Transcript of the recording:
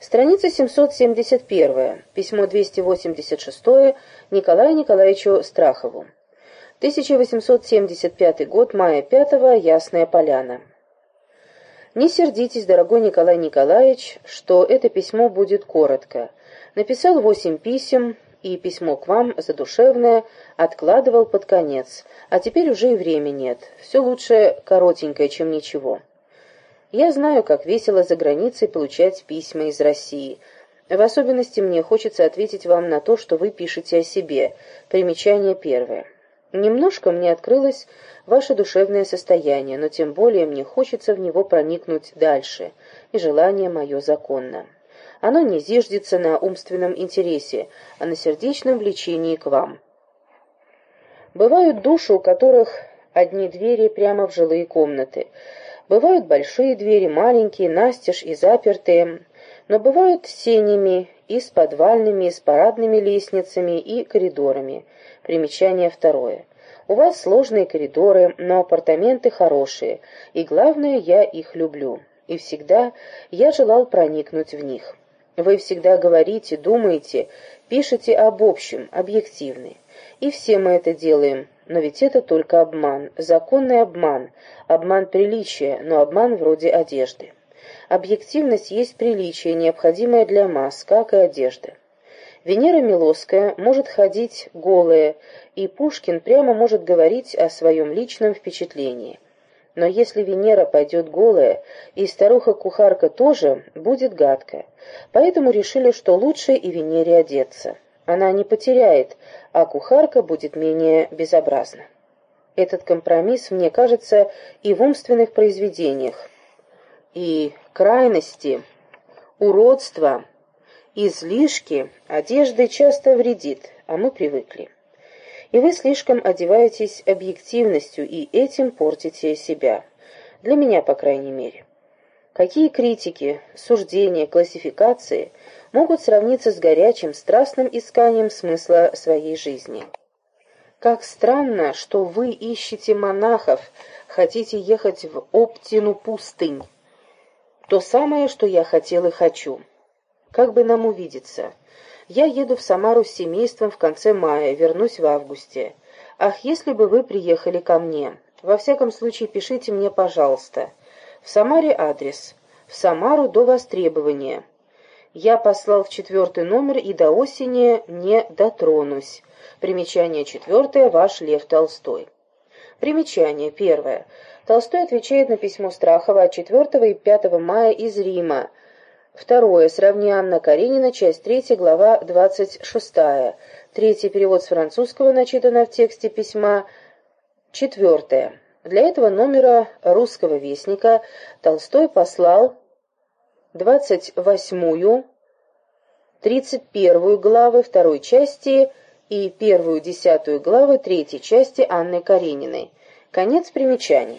Страница 771. Письмо 286 Николаю Николаевичу Страхову. 1875 год, мая 5 Ясная Поляна. Не сердитесь, дорогой Николай Николаевич, что это письмо будет коротко. Написал восемь писем, и письмо к вам, задушевное, откладывал под конец, а теперь уже и времени нет. Все лучше коротенькое, чем ничего. Я знаю, как весело за границей получать письма из России. В особенности мне хочется ответить вам на то, что вы пишете о себе. Примечание первое. Немножко мне открылось ваше душевное состояние, но тем более мне хочется в него проникнуть дальше, и желание мое законно. Оно не зиждется на умственном интересе, а на сердечном влечении к вам. Бывают души, у которых одни двери прямо в жилые комнаты. Бывают большие двери, маленькие, настежь и запертые, но бывают сенями и с подвальными, и с парадными лестницами и коридорами. Примечание второе. У вас сложные коридоры, но апартаменты хорошие, и главное, я их люблю. И всегда я желал проникнуть в них. Вы всегда говорите, думаете, пишете об общем, объективный. И все мы это делаем, но ведь это только обман, законный обман, обман приличия, но обман вроде одежды. Объективность есть приличие, необходимое для масс, как и одежда. Венера Милосская может ходить голая, и Пушкин прямо может говорить о своем личном впечатлении. Но если Венера пойдет голая, и старуха-кухарка тоже, будет гадко. Поэтому решили, что лучше и Венере одеться. Она не потеряет, а кухарка будет менее безобразна. Этот компромисс, мне кажется, и в умственных произведениях. И крайности, уродства, излишки одежды часто вредит, а мы привыкли и вы слишком одеваетесь объективностью и этим портите себя. Для меня, по крайней мере. Какие критики, суждения, классификации могут сравниться с горячим, страстным исканием смысла своей жизни? Как странно, что вы ищете монахов, хотите ехать в Оптину пустынь. То самое, что я хотел и хочу. Как бы нам увидеться? Я еду в Самару с семейством в конце мая, вернусь в августе. Ах, если бы вы приехали ко мне. Во всяком случае, пишите мне, пожалуйста. В Самаре адрес. В Самару до востребования. Я послал в четвертый номер и до осени не дотронусь. Примечание четвертое. Ваш Лев Толстой. Примечание первое. Толстой отвечает на письмо Страхова от 4 и 5 мая из Рима, Второе. Сравни Анна Каренина, часть третья, глава двадцать шестая. Третий перевод с французского, начитано в тексте письма. Четвертое. Для этого номера русского вестника Толстой послал двадцать восьмую, тридцать первую главы второй части и первую десятую главы третьей части Анны Карениной. Конец примечаний.